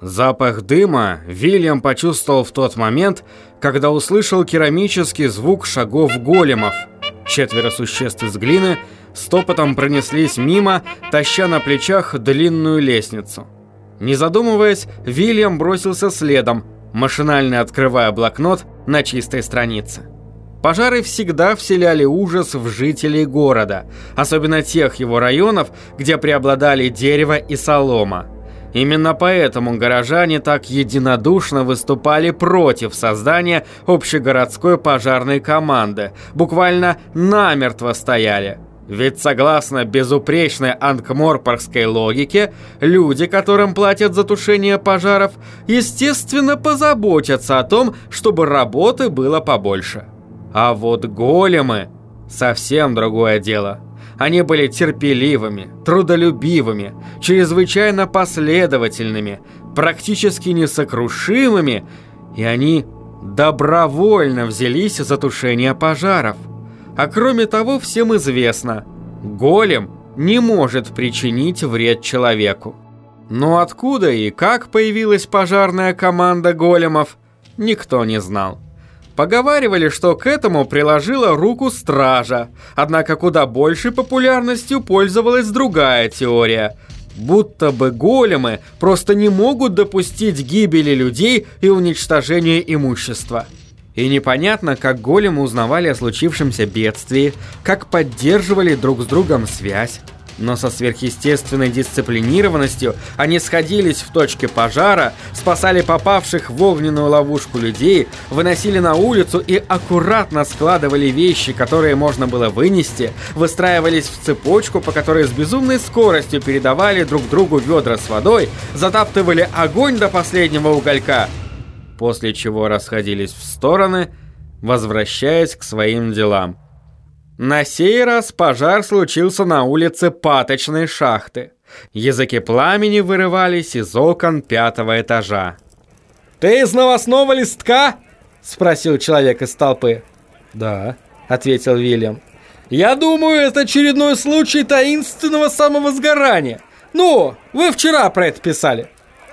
Запах дыма Вильям почувствовал в тот момент, когда услышал керамический звук шагов големов. Четверо существ из глины стопотом пронеслись мимо, таща на плечах длинную лестницу. Не задумываясь, Вильям бросился следом, машинально открывая блокнот на чистой странице. Пожары всегда вселяли ужас в жителей города, особенно тех его районов, где преобладали дерево и солома. Именно поэтому горожане так единодушно выступали против создания общегородской пожарной команды, буквально намертво стояли. Ведь согласно безупречной анкморпоргской логике, люди, которым платят за тушение пожаров, естественно позаботятся о том, чтобы работы было побольше. А вот големы – совсем другое дело – они были терпеливыми, трудолюбивыми, чрезвычайно последовательными, практически несокрушимыми, и они добровольно взялись за тушение пожаров. А кроме того, всем известно, голем не может причинить вред человеку. Но откуда и как появилась пожарная команда големов, никто не знал. Поговаривали, что к этому приложила руку стража, однако куда большей популярностью пользовалась другая теория. Будто бы големы просто не могут допустить гибели людей и уничтожения имущества. И непонятно, как големы узнавали о случившемся бедствии, как поддерживали друг с другом связь. Но со сверхъестественной дисциплинированностью они сходились в точке пожара, спасали попавших в огненную ловушку людей, выносили на улицу и аккуратно складывали вещи, которые можно было вынести, выстраивались в цепочку, по которой с безумной скоростью передавали друг другу ведра с водой, затаптывали огонь до последнего уголька, после чего расходились в стороны, возвращаясь к своим делам. На сей раз пожар случился на улице Паточной шахты. Языки пламени вырывались из окон пятого этажа. «Ты из новостного листка?» – спросил человек из толпы. «Да», – ответил Вильям. «Я думаю, это очередной случай таинственного самовозгорания. Ну, вы вчера про это писали».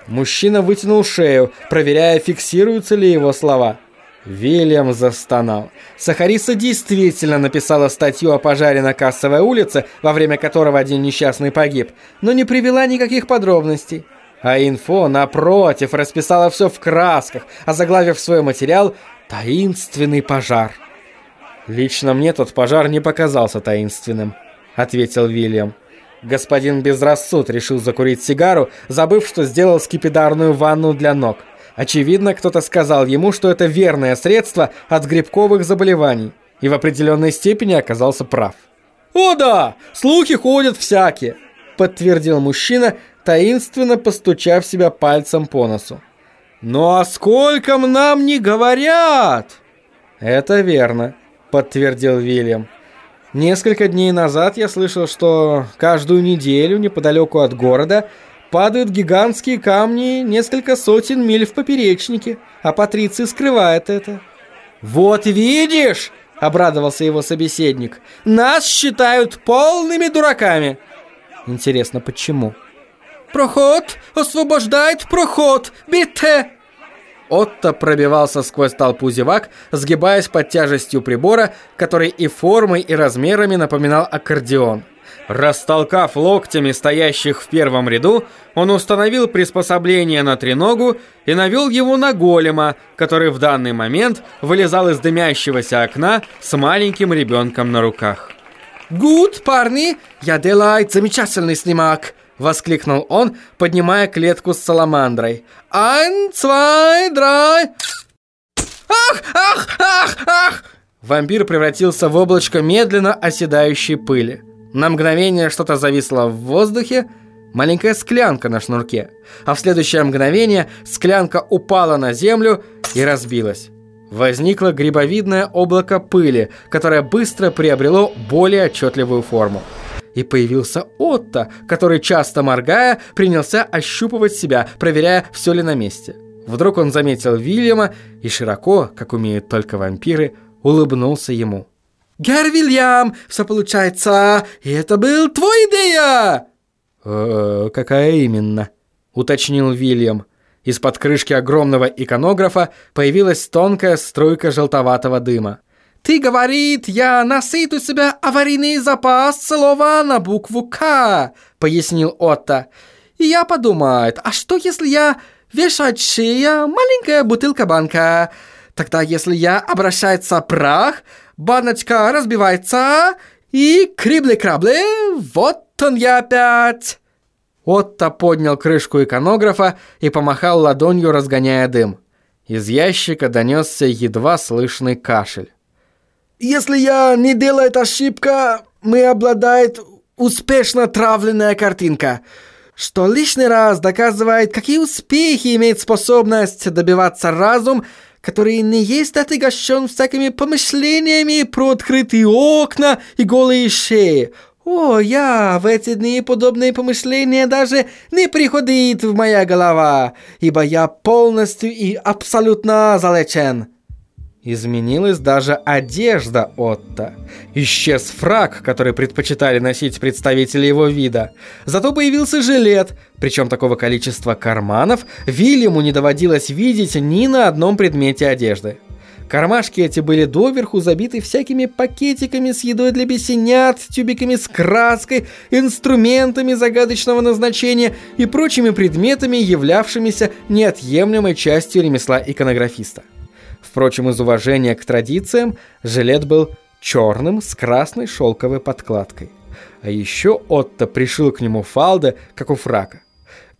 Мужчина вытянул шею, проверяя, фиксируются ли его слова. Вильям застонал. Сахариса действительно написала статью о пожаре на Кассовой улице, во время которого один несчастный погиб, но не привела никаких подробностей. А инфо, напротив, расписала все в красках, озаглавив свой материал «Таинственный пожар». «Лично мне тот пожар не показался таинственным», — ответил Вильям. Господин Безрассуд решил закурить сигару, забыв, что сделал скипидарную ванну для ног. Очевидно, кто-то сказал ему, что это верное средство от грибковых заболеваний, и в определенной степени оказался прав. «О да, слухи ходят всякие», — подтвердил мужчина, таинственно постучав себя пальцем по носу. «Ну а сколько нам не говорят?» «Это верно», — подтвердил Вильям. «Несколько дней назад я слышал, что каждую неделю неподалеку от города падают гигантские камни несколько сотен миль в поперечнике, а Патриций скрывает это. «Вот видишь!» — обрадовался его собеседник. «Нас считают полными дураками!» Интересно, почему? «Проход! Освобождает проход! Бите!» Отто пробивался сквозь толпу зевак, сгибаясь под тяжестью прибора, который и формой, и размерами напоминал аккордеон. Растолкав локтями стоящих в первом ряду, он установил приспособление на треногу и навел его на голема, который в данный момент вылезал из дымящегося окна с маленьким ребенком на руках. «Гуд, парни! Я делаю замечательный снимок!» — воскликнул он, поднимая клетку с саламандрой. «Айн, цвай, драй!» «Ах, ах, ах, ах!» Вампир превратился в облачко медленно оседающей пыли. На мгновение что-то зависло в воздухе, маленькая склянка на шнурке, а в следующее мгновение склянка упала на землю и разбилась. Возникло грибовидное облако пыли, которое быстро приобрело более отчетливую форму. И появился Отто, который, часто моргая, принялся ощупывать себя, проверяя, все ли на месте. Вдруг он заметил Вильяма и широко, как умеют только вампиры, улыбнулся ему. «Гер Вильям, все получается, и это был твой идея!» «Э, «Какая именно?» — уточнил Вильям. Из-под крышки огромного иконографа появилась тонкая струйка желтоватого дыма. «Ты, говорит, я насыт у себя аварийный запас слова на букву «К», — пояснил Отто. И я подумаю, а что если я вешающая маленькая бутылка-банка? Тогда если я обращается прах, баночка разбивается, и крибли-крабли, вот он я опять!» Отто поднял крышку иконографа и помахал ладонью, разгоняя дым. Из ящика донесся едва слышный кашель. «Если я не делаю ошибка, мы обладает успешно травленная картинка, что лишний раз доказывает, какие успехи имеет способность добиваться разум, который не есть отягощен всякими помышлениями про открытые окна и голые шеи, о, я в эти дни подобные помышления даже не приходит в моя голова, ибо я полностью и абсолютно залечен. Изменилась даже одежда Отто. Исчез фраг, который предпочитали носить представители его вида. Зато появился жилет, причем такого количества карманов Вильяму не доводилось видеть ни на одном предмете одежды. Кармашки эти были доверху забиты всякими пакетиками с едой для бесенят, тюбиками с краской, инструментами загадочного назначения и прочими предметами, являвшимися неотъемлемой частью ремесла иконографиста. Впрочем, из уважения к традициям жилет был черным с красной шелковой подкладкой. А еще Отто пришил к нему фалды, как у фрака.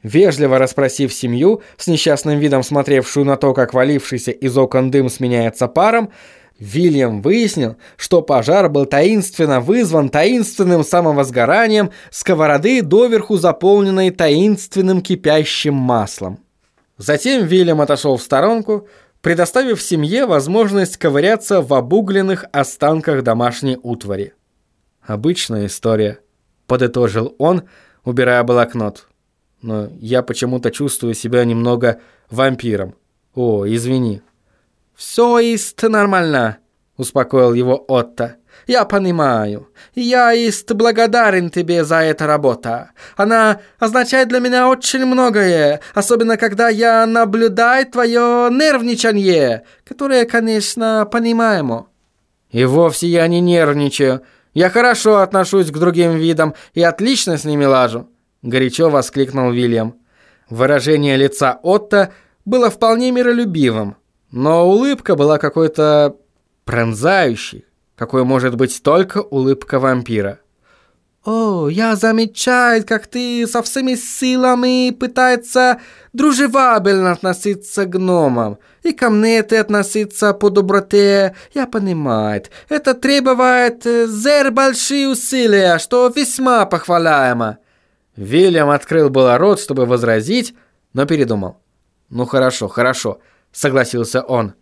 Вежливо расспросив семью, с несчастным видом смотревшую на то, как валившийся из окон дым сменяется паром, Вильям выяснил, что пожар был таинственно вызван таинственным самовозгоранием сковороды, доверху заполненной таинственным кипящим маслом. Затем Вильям отошел в сторонку, предоставив семье возможность ковыряться в обугленных останках домашней утвари. «Обычная история», — подытожил он, убирая блокнот но я почему-то чувствую себя немного вампиром. О, извини. «Все есть нормально», — успокоил его Отто. «Я понимаю. Я есть благодарен тебе за эту работу. Она означает для меня очень многое, особенно когда я наблюдаю твое нервничание, которое, конечно, понимаемо». «И вовсе я не нервничаю. Я хорошо отношусь к другим видам и отлично с ними лажу горячо воскликнул Вильям. Выражение лица Отто было вполне миролюбивым, но улыбка была какой-то пронзающей, какой может быть только улыбка вампира. «О, я замечаю, как ты со всеми силами пытается дружелюбно относиться к гномам. И ко мне ты относиться по доброте, я понимаю. Это требует э, зер большие усилия, что весьма похваляемо. Вильям открыл было рот, чтобы возразить, но передумал. «Ну хорошо, хорошо», — согласился он.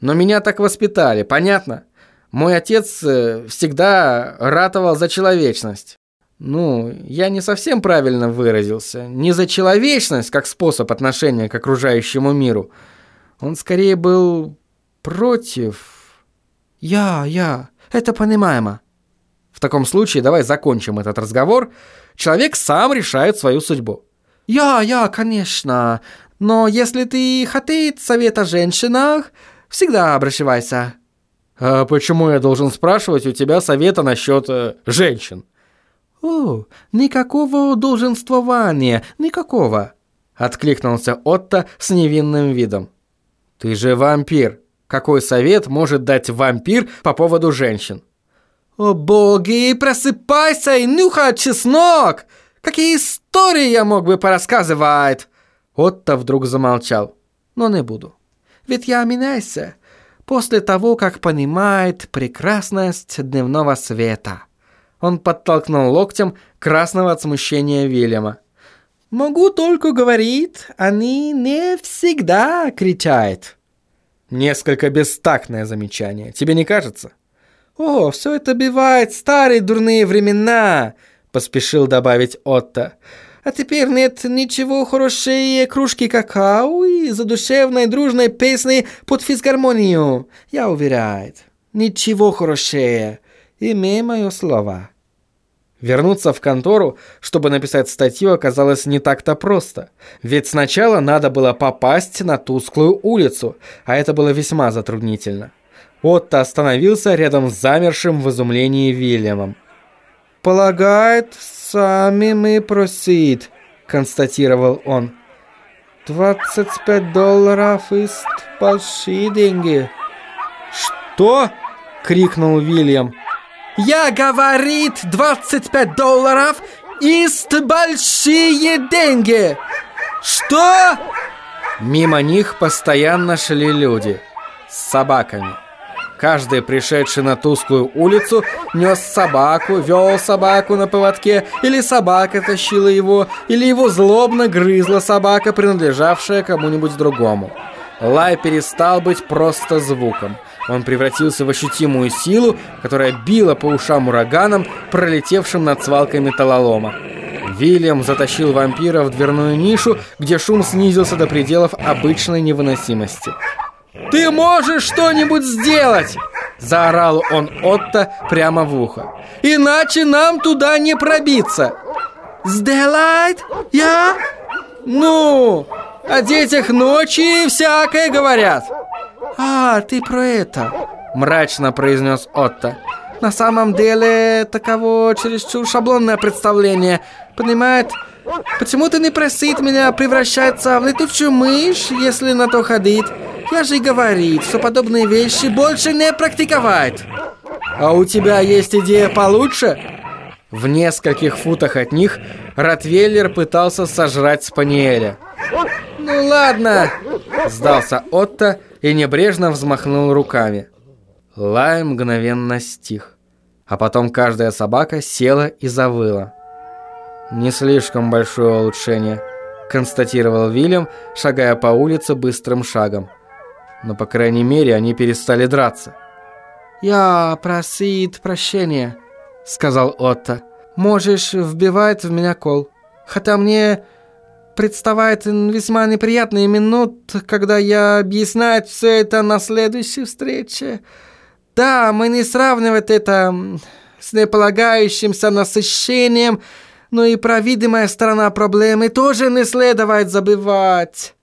«Но меня так воспитали, понятно? Мой отец э, всегда ратовал за человечность. Ну, я не совсем правильно выразился. Не за человечность, как способ отношения к окружающему миру. Он скорее был против... Я, я, это понимаемо. В таком случае давай закончим этот разговор. Человек сам решает свою судьбу. Я, я, конечно. Но если ты хотит совета женщинах, всегда обращайся. А почему я должен спрашивать у тебя совета насчет э, женщин? О, никакого долженствования, никакого. Откликнулся Отто с невинным видом. Ты же вампир. Какой совет может дать вампир по поводу женщин? «О боги, просыпайся и нюхай чеснок! Какие истории я мог бы порассказывать!» Отто вдруг замолчал. «Но не буду. Ведь я меняйся после того, как понимает прекрасность дневного света». Он подтолкнул локтем красного от смущения Вильяма. «Могу только говорить, они не всегда кричат». Несколько бестактное замечание, тебе не кажется? «О, все это бывает старые дурные времена», — поспешил добавить Отто. «А теперь нет ничего хорошее кружки какао и задушевной дружной песни под физгармонию. Я уверяю, ничего хорошее. Имей мое слово». Вернуться в контору, чтобы написать статью, оказалось не так-то просто. Ведь сначала надо было попасть на тусклую улицу, а это было весьма затруднительно. Отто остановился рядом с замершим в изумлении Вильямом. «Полагает, сами мы просит», — констатировал он. «Двадцать пять долларов ist большие деньги». «Что?» — крикнул Вильям. «Я говорит, 25 долларов ist большие деньги!» «Что?» Мимо них постоянно шли люди с собаками. Каждый, пришедший на тусклую улицу, нес собаку, вел собаку на поводке, или собака тащила его, или его злобно грызла собака, принадлежавшая кому-нибудь другому. Лай перестал быть просто звуком. Он превратился в ощутимую силу, которая била по ушам ураганом, пролетевшим над свалкой металлолома. Вильям затащил вампира в дверную нишу, где шум снизился до пределов обычной невыносимости. «Ты можешь что-нибудь сделать!» Заорал он Отто прямо в ухо. «Иначе нам туда не пробиться!» «Сделает? Я?» «Ну, о детях ночи всякое говорят!» «А, ты про это!» Мрачно произнес Отто. «На самом деле, таково чересчур шаблонное представление. Понимает, почему ты не просит меня превращаться в летучую мышь, если на то ходить? Я же и говорит, что подобные вещи больше не практиковать. А у тебя есть идея получше? В нескольких футах от них Ротвейлер пытался сожрать Спаниеля. «Ну ладно!» – сдался Отто и небрежно взмахнул руками. Лай мгновенно стих, а потом каждая собака села и завыла. «Не слишком большое улучшение», – констатировал Вильям, шагая по улице быстрым шагом но, по крайней мере, они перестали драться. «Я просит прощения», — сказал Отто. «Можешь вбивать в меня кол. Хотя мне представляет весьма неприятные минут, когда я объясняю все это на следующей встрече. Да, мы не сравнивать это с неполагающимся насыщением, но и про сторона проблемы тоже не следует забывать».